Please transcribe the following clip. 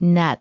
net